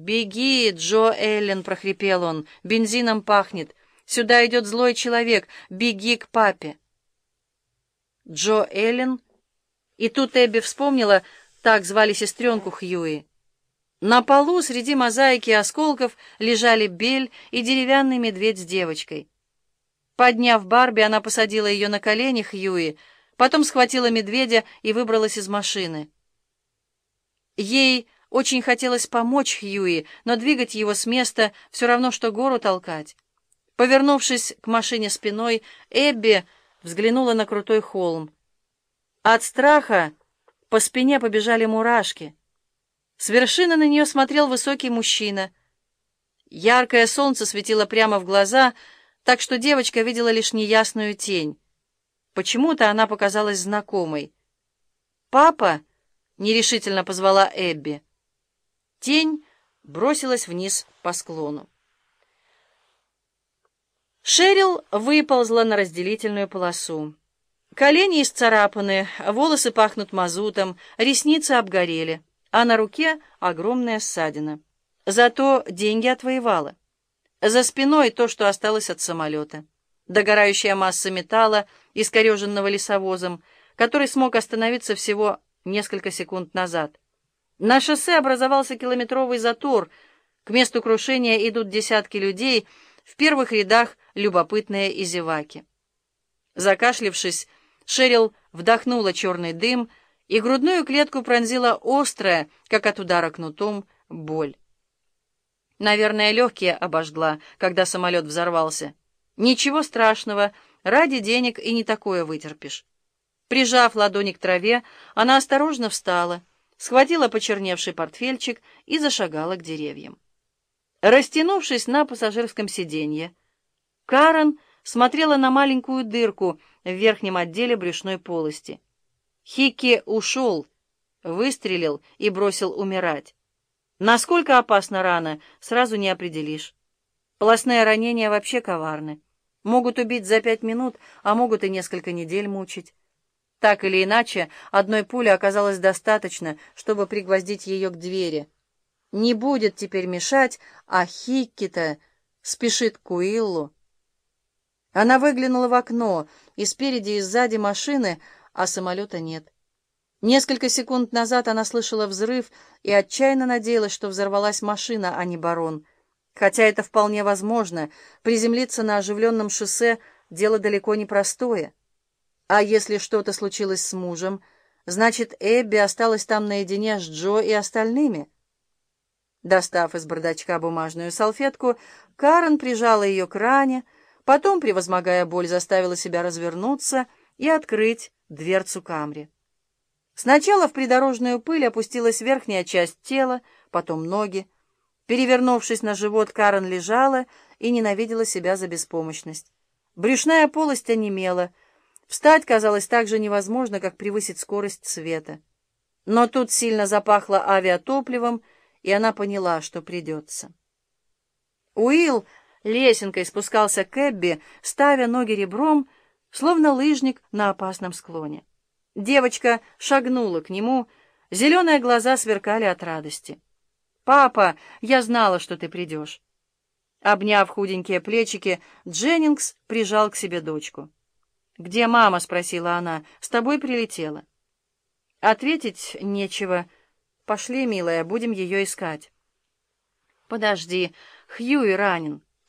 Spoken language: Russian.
«Беги, Джо Эллен!» — прохрипел он. «Бензином пахнет. Сюда идет злой человек. Беги к папе!» Джо Эллен... И тут Эбби вспомнила, так звали сестренку Хьюи. На полу среди мозаики осколков лежали Бель и деревянный медведь с девочкой. Подняв Барби, она посадила ее на колени Хьюи, потом схватила медведя и выбралась из машины. Ей очень хотелось помочь Хьюи, но двигать его с места все равно, что гору толкать. Повернувшись к машине спиной, Эбби взглянула на крутой холм. От страха по спине побежали мурашки. С вершины на нее смотрел высокий мужчина. Яркое солнце светило прямо в глаза, так что девочка видела лишь неясную тень. Почему-то она показалась знакомой. «Папа!» — нерешительно позвала Эбби. Тень бросилась вниз по склону. Шерил выползла на разделительную полосу. Колени исцарапаны, волосы пахнут мазутом, ресницы обгорели, а на руке огромная ссадина. Зато деньги отвоевала. За спиной то, что осталось от самолета. Догорающая масса металла, искореженного лесовозом, который смог остановиться всего несколько секунд назад. На шоссе образовался километровый затор. К месту крушения идут десятки людей, в первых рядах любопытные и зеваки. Закашлившись, Шерил вдохнула черный дым, и грудную клетку пронзила острая, как от удара кнутом, боль. Наверное, легкие обожгла, когда самолет взорвался. Ничего страшного, ради денег и не такое вытерпишь. Прижав ладони к траве, она осторожно встала, схватила почерневший портфельчик и зашагала к деревьям. Растянувшись на пассажирском сиденье, Карен смотрела на маленькую дырку в верхнем отделе брюшной полости. Хикки ушел, выстрелил и бросил умирать. Насколько опасна рана, сразу не определишь. Полостные ранения вообще коварны. Могут убить за пять минут, а могут и несколько недель мучить. Так или иначе, одной пули оказалось достаточно, чтобы пригвоздить ее к двери. Не будет теперь мешать, а Хикки-то спешит к Уиллу. Она выглянула в окно, и спереди, и сзади машины, а самолета нет. Несколько секунд назад она слышала взрыв и отчаянно надеялась, что взорвалась машина, а не барон. Хотя это вполне возможно, приземлиться на оживленном шоссе — дело далеко не простое. А если что-то случилось с мужем, значит, Эбби осталась там наедине с Джо и остальными. Достав из бардачка бумажную салфетку, Карен прижала ее к ране, Потом, превозмогая боль, заставила себя развернуться и открыть дверцу камри. Сначала в придорожную пыль опустилась верхняя часть тела, потом ноги. Перевернувшись на живот, Карен лежала и ненавидела себя за беспомощность. Брюшная полость онемела. Встать казалось так же невозможно, как превысить скорость света. Но тут сильно запахло авиатопливом, и она поняла, что придется. Уилл лесенкой спускался к Эбби, ставя ноги ребром, словно лыжник на опасном склоне. Девочка шагнула к нему, зеленые глаза сверкали от радости. «Папа, я знала, что ты придешь». Обняв худенькие плечики, Дженнингс прижал к себе дочку. «Где мама?» — спросила она. «С тобой прилетела». Ответить нечего. «Пошли, милая, будем ее искать». «Подожди, Хьюи ранен».